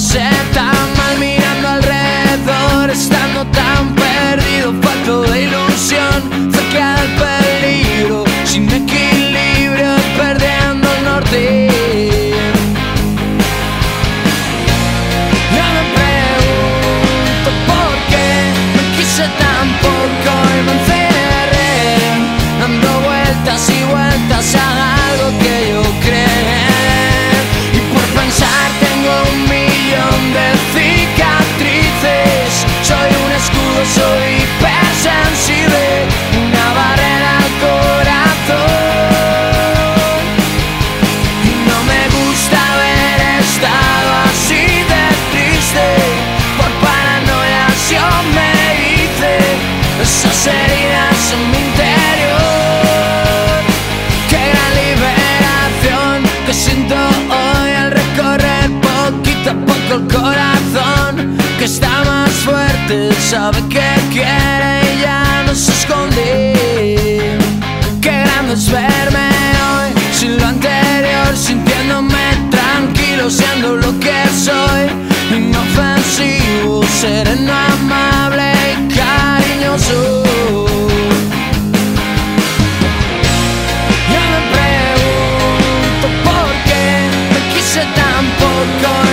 myself. Tengo el corazón que está más fuerte, sabe que quiere y ya no se esconde. Qué grande es verme hoy, sin lo anterior, sintiéndome tranquilo, siendo lo que soy. Inofensivo, sereno, amable y cariñoso. Yo me pregunto por qué me quise tan poco.